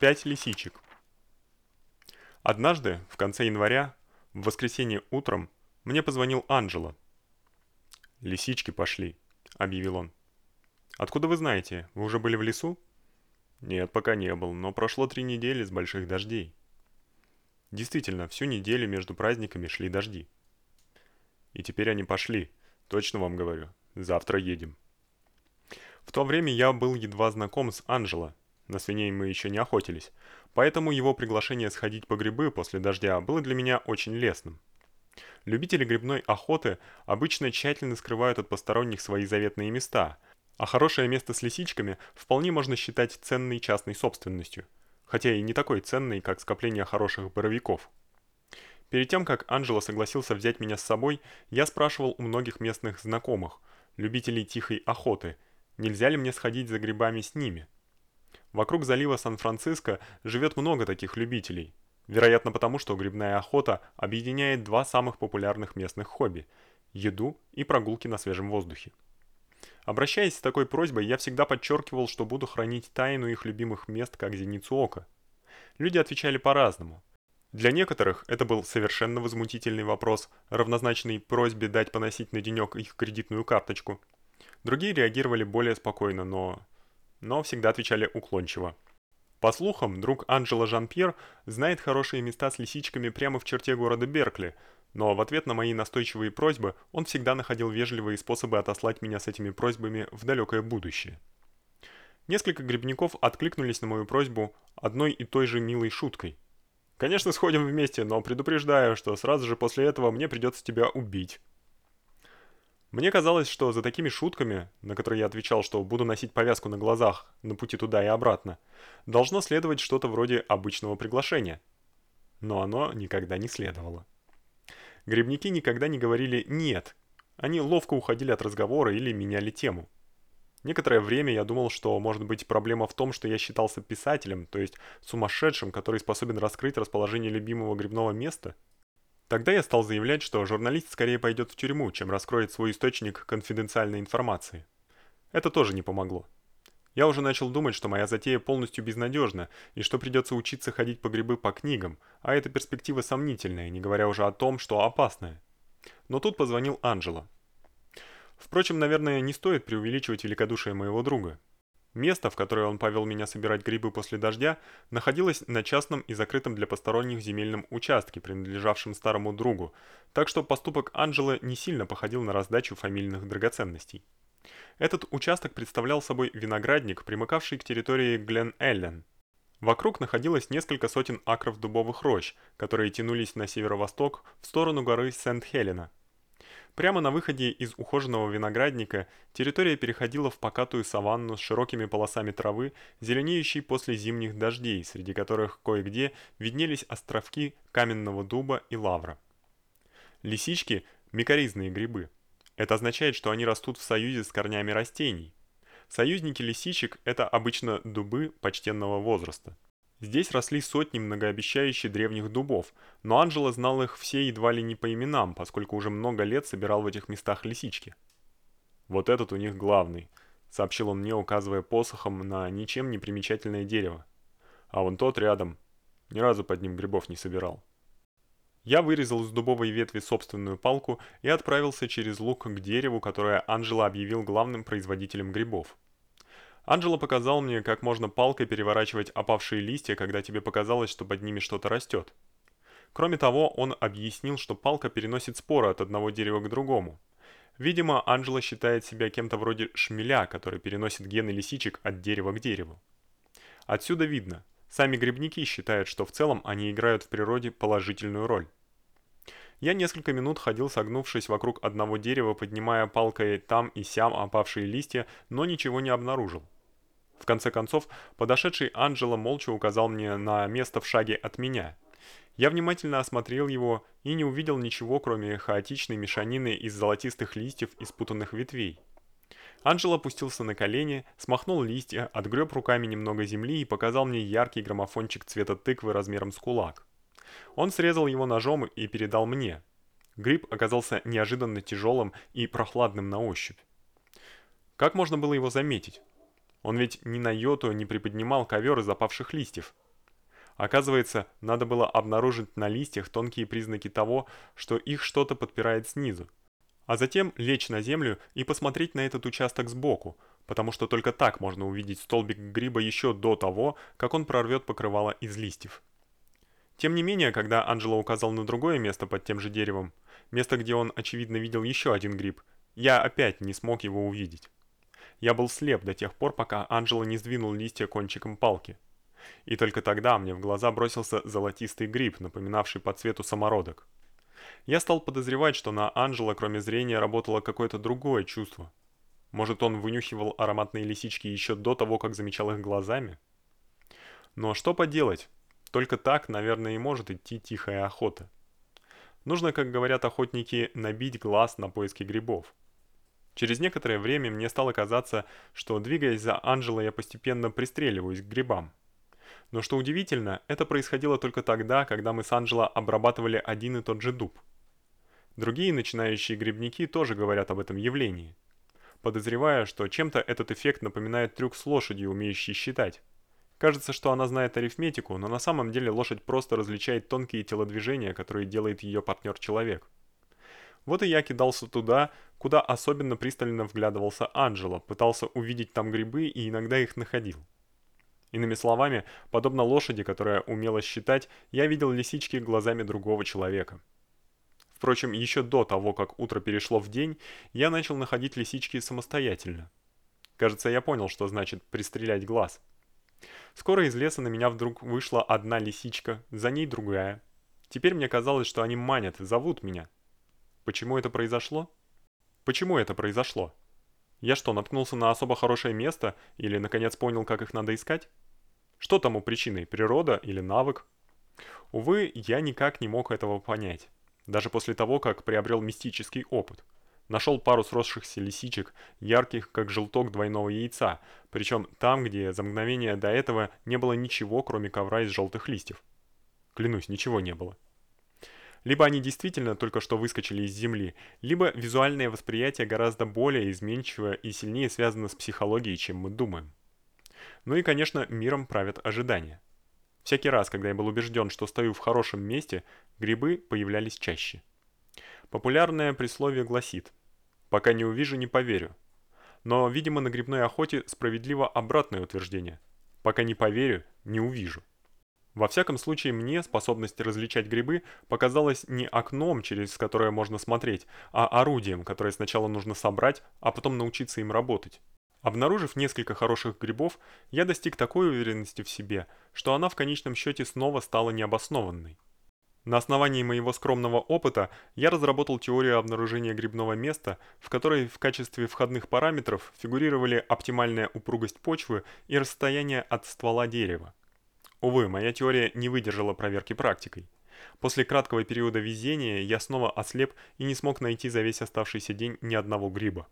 5 лисичек. Однажды, в конце января, в воскресенье утром, мне позвонил Анджело. «Лисички пошли», — объявил он. «Откуда вы знаете? Вы уже были в лесу?» «Нет, пока не был, но прошло три недели с больших дождей». Действительно, всю неделю между праздниками шли дожди. И теперь они пошли, точно вам говорю. Завтра едем. В то время я был едва знаком с Анджело. На свиней мы еще не охотились, поэтому его приглашение сходить по грибы после дождя было для меня очень лестным. Любители грибной охоты обычно тщательно скрывают от посторонних свои заветные места, а хорошее место с лисичками вполне можно считать ценной частной собственностью, хотя и не такой ценной, как скопление хороших боровиков. Перед тем, как Анджело согласился взять меня с собой, я спрашивал у многих местных знакомых, любителей тихой охоты, нельзя ли мне сходить за грибами с ними. Вокруг залива Сан-Франциско живет много таких любителей. Вероятно, потому что грибная охота объединяет два самых популярных местных хобби еду и прогулки на свежем воздухе. Обращаясь с такой просьбой, я всегда подчеркивал, что буду хранить тайну их любимых мест как зеницу ока. Люди отвечали по-разному. Для некоторых это был совершенно возмутительный вопрос, равнозначный просьбе дать поносить на денек их кредитную карточку. Другие реагировали более спокойно, но но всегда отвечали уклончиво. По слухам, друг Анджела Жан-Пьер знает хорошие места с лисичками прямо в черте города Беркли, но в ответ на мои настойчивые просьбы он всегда находил вежливые способы отослать меня с этими просьбами в далекое будущее. Несколько грибников откликнулись на мою просьбу одной и той же милой шуткой. Конечно, сходим вместе, но предупреждаю, что сразу же после этого мне придется тебя убить. Мне казалось, что за такими шутками, на которые я отвечал, что буду носить повязку на глазах на пути туда и обратно, должно следовать что-то вроде обычного приглашения. Но оно никогда не следовало. Грибники никогда не говорили «нет». Они ловко уходили от разговора или меняли тему. Некоторое время я думал, что может быть проблема в том, что я считался писателем, то есть сумасшедшим, который способен раскрыть расположение любимого грибного места – Тогда я стал заявлять, что журналист скорее пойдет в тюрьму, чем раскроет свой источник конфиденциальной информации. Это тоже не помогло. Я уже начал думать, что моя затея полностью безнадежна и что придется учиться ходить по грибы по книгам, а эта перспектива сомнительная, не говоря уже о том, что опасная. Но тут позвонил Анджело. Впрочем, наверное, не стоит преувеличивать великодушие моего друга. Место, в которое он повел меня собирать грибы после дождя, находилось на частном и закрытом для посторонних земельном участке, принадлежавшем старому другу, так что поступок Анджела не сильно походил на раздачу фамильных драгоценностей. Этот участок представлял собой виноградник, примыкавший к территории Глен-Эллен. Вокруг находилось несколько сотен акров дубовых рощ, которые тянулись на северо-восток в сторону горы Сент-Хелена. Прямо на выходе из ухоженного виноградника территория переходила в покатую саванну с широкими полосами травы, зеленеющей после зимних дождей, среди которых кое-где виднелись островки каменного дуба и лавра. Лисички микоризные грибы. Это означает, что они растут в союзе с корнями растений. Союзники лисичек это обычно дубы почтенного возраста. Здесь росли сотни многообещающих древних дубов, но Анджело знал их все едва ли не по именам, поскольку уже много лет собирал в этих местах лисички. Вот этот у них главный, сообщил он мне, указывая посохом на ничем не примечательное дерево. А вон тот рядом, ни разу под ним грибов не собирал. Я вырезал из дубовой ветви собственную палку и отправился через луг к дереву, которое Анджело объявил главным производителем грибов. Анджело показал мне, как можно палкой переворачивать опавшие листья, когда тебе показалось, что под ними что-то растет. Кроме того, он объяснил, что палка переносит споры от одного дерева к другому. Видимо, Анджело считает себя кем-то вроде шмеля, который переносит гены лисичек от дерева к дереву. Отсюда видно, сами грибники считают, что в целом они играют в природе положительную роль. Я несколько минут ходил, согнувшись вокруг одного дерева, поднимая палкой там и сям опавшие листья, но ничего не обнаружил. В конце концов, подошедший Анджело молча указал мне на место в шаге от меня. Я внимательно осмотрел его и не увидел ничего, кроме хаотичной мешанины из золотистых листьев и спутанных ветвей. Анджело опустился на колени, смахнул листья, отгреб руками немного земли и показал мне яркий граммофончик цвета тыквы размером с кулак. Он срезал его ножом и передал мне. Гриб оказался неожиданно тяжелым и прохладным на ощупь. Как можно было его заметить? Он ведь ни на йоту не приподнимал ковер из опавших листьев. Оказывается, надо было обнаружить на листьях тонкие признаки того, что их что-то подпирает снизу. А затем лечь на землю и посмотреть на этот участок сбоку, потому что только так можно увидеть столбик гриба еще до того, как он прорвет покрывало из листьев. Тем не менее, когда Анджело указал на другое место под тем же деревом, место, где он очевидно видел еще один гриб, я опять не смог его увидеть. Я был слеп до тех пор, пока Анджело не сдвинул листья кончиком палки. И только тогда мне в глаза бросился золотистый гриб, напоминавший по цвету самородок. Я стал подозревать, что на Анджело кроме зрения работало какое-то другое чувство. Может, он вынюхивал ароматные лисички еще до того, как замечал их глазами? Но что поделать? Только так, наверное, и может идти тихая охота. Нужно, как говорят охотники, набить глаз на поиски грибов. Через некоторое время мне стало казаться, что двигаясь за Анжелой, я постепенно пристреливаюсь к грибам. Но что удивительно, это происходило только тогда, когда мы с Анжело обрабатывали один и тот же дуб. Другие начинающие грибники тоже говорят об этом явлении, подозревая, что чем-то этот эффект напоминает трюк с лошадью, умеющей считать. Кажется, что она знает арифметику, но на самом деле лошадь просто различает тонкие телодвижения, которые делает ее партнер-человек. Вот и я кидался туда, куда особенно пристально вглядывался Анджело, пытался увидеть там грибы и иногда их находил. Иными словами, подобно лошади, которая умела считать, я видел лисички глазами другого человека. Впрочем, еще до того, как утро перешло в день, я начал находить лисички самостоятельно. Кажется, я понял, что значит пристрелять глаз. Скоро из леса на меня вдруг вышла одна лисичка, за ней другая. Теперь мне казалось, что они манят, зовут меня. Почему это произошло? Почему это произошло? Я что, наткнулся на особо хорошее место или наконец понял, как их надо искать? Что тому причиной, природа или навык? Увы, я никак не мог этого понять, даже после того, как приобрел мистический опыт. Нашел пару сросшихся лисичек, ярких, как желток двойного яйца, причем там, где за мгновение до этого не было ничего, кроме ковра из желтых листьев. Клянусь, ничего не было. Либо они действительно только что выскочили из земли, либо визуальное восприятие гораздо более изменчивое и сильнее связано с психологией, чем мы думаем. Ну и, конечно, миром правят ожидания. Всякий раз, когда я был убежден, что стою в хорошем месте, грибы появлялись чаще. Популярное присловие гласит: Пока не увижу, не поверю. Но, видимо, на грибной охоте справедливо обратное утверждение. Пока не поверю, не увижу. Во всяком случае, мне способность различать грибы показалась не окном, через которое можно смотреть, а орудием, которое сначала нужно собрать, а потом научиться им работать. Обнаружив несколько хороших грибов, я достиг такой уверенности в себе, что она в конечном счете снова стала необоснованной. На основании моего скромного опыта я разработал теорию обнаружения грибного места, в которой в качестве входных параметров фигурировали оптимальная упругость почвы и расстояние от ствола дерева. Увы, моя теория не выдержала проверки практикой. После краткого периода везения я снова ослеп и не смог найти за весь оставшийся день ни одного гриба.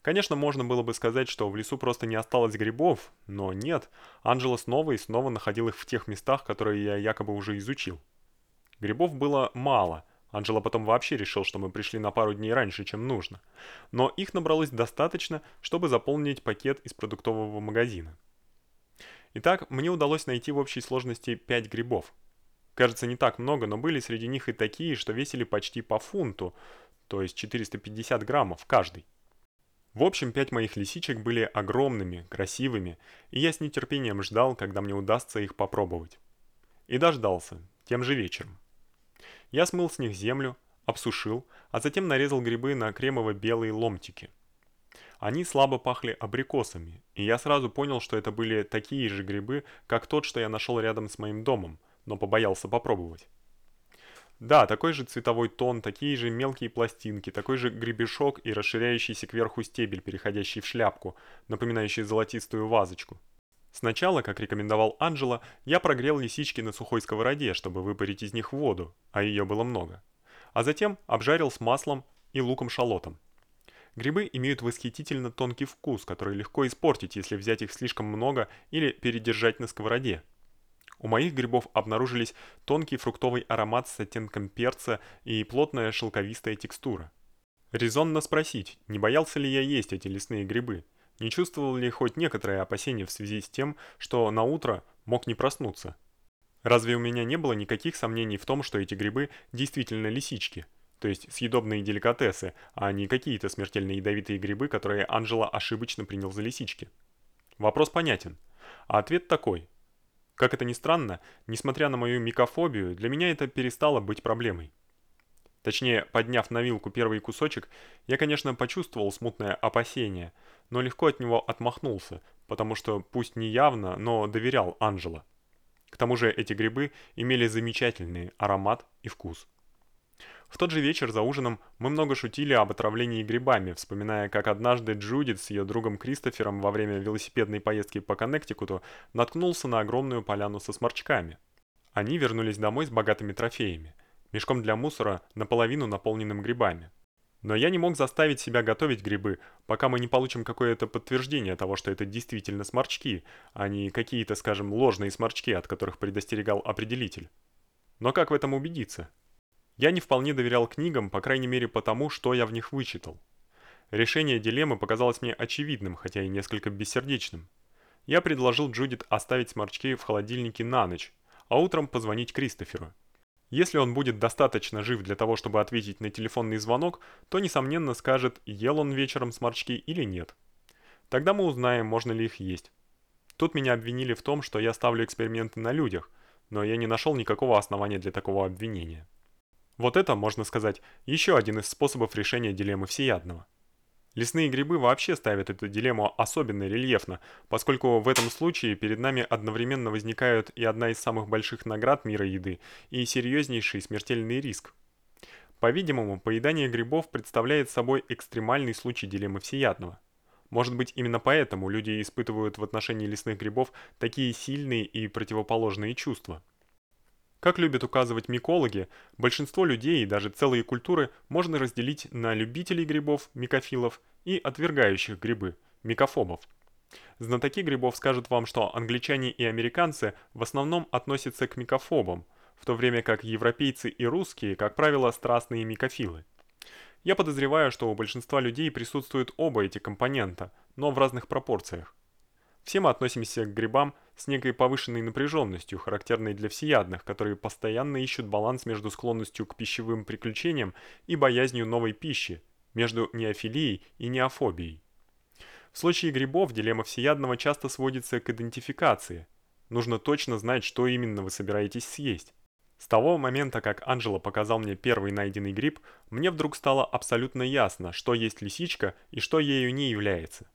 Конечно, можно было бы сказать, что в лесу просто не осталось грибов, но нет. Анжела снова и снова находил их в тех местах, которые я якобы уже изучил. Грибов было мало. Анжела потом вообще решил, что мы пришли на пару дней раньше, чем нужно. Но их набралось достаточно, чтобы заполнить пакет из продуктового магазина. Итак, мне удалось найти в общей сложности 5 грибов. Кажется, не так много, но были среди них и такие, что весили почти по фунту, то есть 450 граммов каждый. В общем, пять моих лисичек были огромными, красивыми, и я с нетерпением ждал, когда мне удастся их попробовать. И дождался, тем же вечером. Я смыл с них землю, обсушил, а затем нарезал грибы на кремово-белые ломтики. Они слабо пахли абрикосами, и я сразу понял, что это были такие же грибы, как тот, что я нашел рядом с моим домом, но побоялся попробовать. Да, такой же цветовой тон, такие же мелкие пластинки, такой же гребешок и расширяющийся кверху стебель, переходящий в шляпку, напоминающий золотистую вазочку. Сначала, как рекомендовал Анжела, я прогрел лисички на сухой сковороде, чтобы выпарить из них воду, а ее было много. А затем обжарил с маслом и луком-шалотом. Грибы имеют восхитительно тонкий вкус, который легко испортить, если взять их слишком много или передержать на сковороде. У моих грибов обнаружились тонкий фруктовый аромат с оттенком перца и плотная шелковистая текстура. Резонно спросить, не боялся ли я есть эти лесные грибы? Не чувствовал ли хоть некоторое опасение в связи с тем, что на утро мог не проснуться? Разве у меня не было никаких сомнений в том, что эти грибы действительно лисички, то есть съедобные деликатесы, а не какие-то смертельно ядовитые грибы, которые Анжела ошибочно принял за лисички? Вопрос понятен. А ответ такой: как это ни странно, несмотря на мою микофобию, для меня это перестало быть проблемой. Точнее, подняв на вилку первый кусочек, я, конечно, почувствовал смутное опасение, но легко от него отмахнулся, потому что пусть не явно, но доверял Анжела. К тому же эти грибы имели замечательный аромат и вкус. В тот же вечер за ужином мы много шутили об отравлении грибами, вспоминая, как однажды Джудит с ее другом Кристофером во время велосипедной поездки по Коннектикуту наткнулся на огромную поляну со сморчками. Они вернулись домой с богатыми трофеями: мешком для мусора, наполовину наполненным грибами. Но я не мог заставить себя готовить грибы, пока мы не получим какое-то подтверждение того, что это действительно сморчки, а не какие-то, скажем, ложные сморчки, от которых предостерегал определитель. Но как в этом убедиться? Я не вполне доверял книгам, по крайней мере потому, что я в них вычитал. Решение дилеммы показалось мне очевидным, хотя и несколько бессердечным. Я предложил Джудит оставить сморчки в холодильнике на ночь, а утром позвонить Кристоферу. Если он будет достаточно жив для того, чтобы ответить на телефонный звонок, то несомненно скажет, ел он вечером сморчки или нет. Тогда мы узнаем, можно ли их есть. Тут меня обвинили в том, что я ставлю эксперименты на людях, но я не нашел никакого основания для такого обвинения. Вот это, можно сказать, еще один из способов решения дилеммы всеядного. Лесные грибы вообще ставят эту дилемму особенно рельефно, поскольку в этом случае перед нами одновременно возникают и одна из самых больших наград мира еды, и серьезнейший смертельный риск. По-видимому, поедание грибов представляет собой экстремальный случай дилеммы всеядного. Может быть, именно поэтому люди испытывают в отношении лесных грибов такие сильные и противоположные чувства. Как любят указывать микологи, большинство людей и даже целые культуры можно разделить на любителей грибов, микофилов, и отвергающих грибы, микофобов. Знатоки грибов скажут вам, что англичане и американцы в основном относятся к микофобам, в то время как европейцы и русские, как правило, страстные микофилы. Я подозреваю, что у большинства людей присутствуют оба эти компонента, но в разных пропорциях. Все мы относимся к грибам с некой повышенной напряженностью, характерной для всеядных, которые постоянно ищут баланс между склонностью к пищевым приключениям и боязнью новой пищи, между неофилией и неофобией. В случае грибов дилемма всеядного часто сводится к идентификации. Нужно точно знать, что именно вы собираетесь съесть. С того момента, как Анжела показал мне первый найденный гриб, мне вдруг стало абсолютно ясно, что есть лисичка и что ею не является.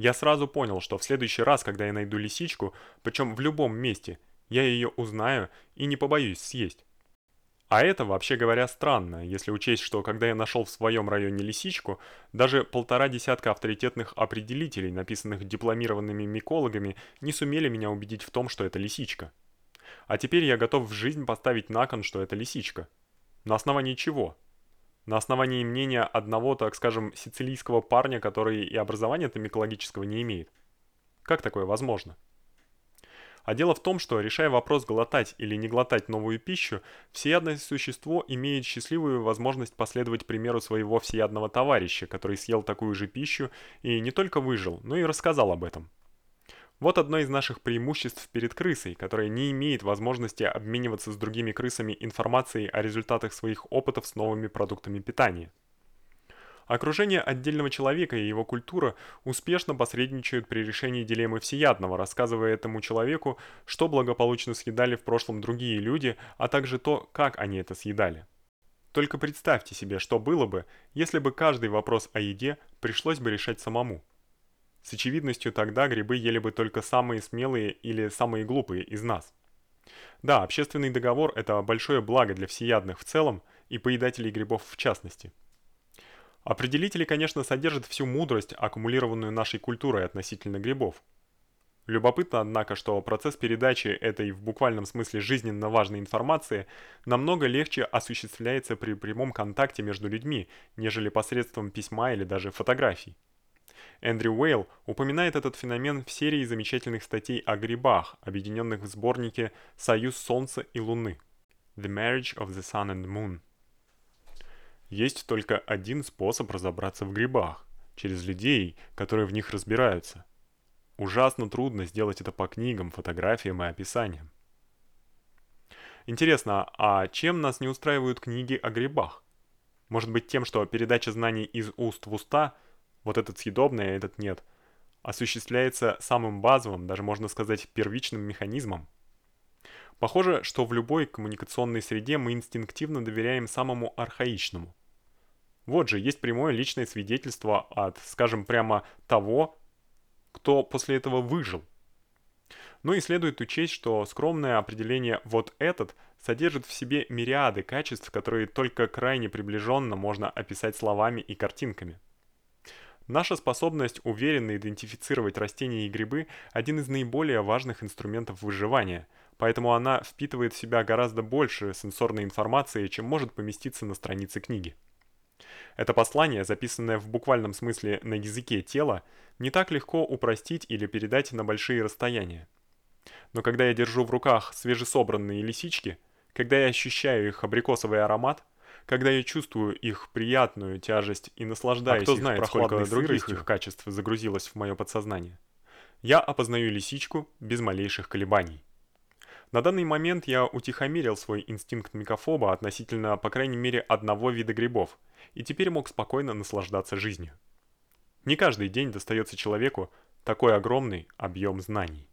Я сразу понял, что в следующий раз, когда я найду лисичку, причем в любом месте, я ее узнаю и не побоюсь съесть. А это, вообще говоря, странно, если учесть, что когда я нашел в своем районе лисичку, даже полтора десятка авторитетных определителей, написанных дипломированными микологами, не сумели меня убедить в том, что это лисичка. А теперь я готов в жизнь поставить на кон, что это лисичка. На основании чего? На основании мнения одного, так скажем, сицилийского парня, который и образования-то микологического не имеет. Как такое возможно? А дело в том, что решая вопрос глотать или не глотать новую пищу, всеядное существо имеет счастливую возможность последовать примеру своего всеядного товарища, который съел такую же пищу и не только выжил, но и рассказал об этом. Вот одно из наших преимуществ перед крысой, которая не имеет возможности обмениваться с другими крысами информацией о результатах своих опытов с новыми продуктами питания. Окружение отдельного человека и его культура успешно посредничают при решении дилеммы всеядного, рассказывая этому человеку, что благополучно съедали в прошлом другие люди, а также то, как они это съедали. Только представьте себе, что было бы, если бы каждый вопрос о еде пришлось бы решать самому. С очевидностью тогда грибы ели бы только самые смелые или самые глупые из нас. Да, общественный договор это большое благо для всеядных в целом и поедателей грибов в частности. Определители, конечно, содержат всю мудрость, аккумулированную нашей культурой относительно грибов. Любопытно, однако, что процесс передачи этой в буквальном смысле жизненно важной информации намного легче осуществляется при прямом контакте между людьми, нежели посредством письма или даже фотографий. Эндрю Уэйл упоминает этот феномен в серии замечательных статей о грибах, объединенных в сборнике Союз солнца и луны. The Marriage of the Sun and Moon. Есть только один способ разобраться в грибах через людей, которые в них разбираются. Ужасно трудно сделать это по книгам, фотографиям и описаниям. Интересно, а чем нас не устраивают книги о грибах? Может быть тем, что передача знаний из уст в уста, вот этот съедобный, а этот нет, осуществляется самым базовым, даже можно сказать первичным механизмом? Похоже, что в любой коммуникационной среде мы инстинктивно доверяем самому архаичному. Вот же есть прямое личное свидетельство от, скажем прямо, того, кто после этого выжил. Ну и следует учесть, что скромное определение «вот этот» содержит в себе мириады качеств, которые только крайне приближенно можно описать словами и картинками. Наша способность уверенно идентифицировать растения и грибы – один из наиболее важных инструментов выживания, поэтому она впитывает в себя гораздо больше сенсорной информации, чем может поместиться на странице книги. Это послание, записанное в буквальном смысле на языке тела, не так легко упростить или передать на большие расстояния. Но когда я держу в руках свежесобранные лисички, когда я ощущаю их абрикосовый аромат, когда я чувствую их приятную тяжесть и наслаждаюсь а кто знает, сколько других их качеств загрузилось в мое подсознание, я опознаю лисичку без малейших колебаний. На данный момент я утихомирил свой инстинкт микофоба относительно, по крайней мере, одного вида грибов, и теперь мог спокойно наслаждаться жизнью. Не каждый день достается человеку такой огромный объем знаний.